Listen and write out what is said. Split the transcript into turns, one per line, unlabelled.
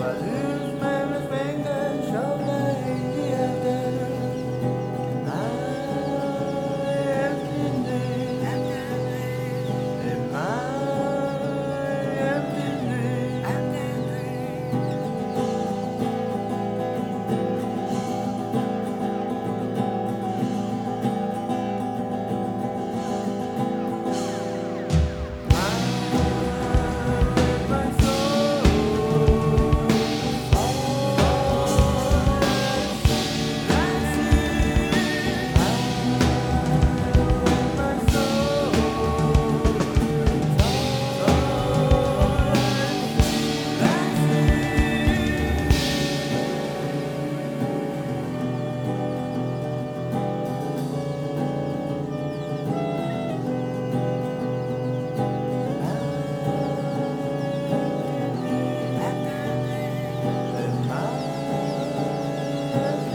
Valeu. Love.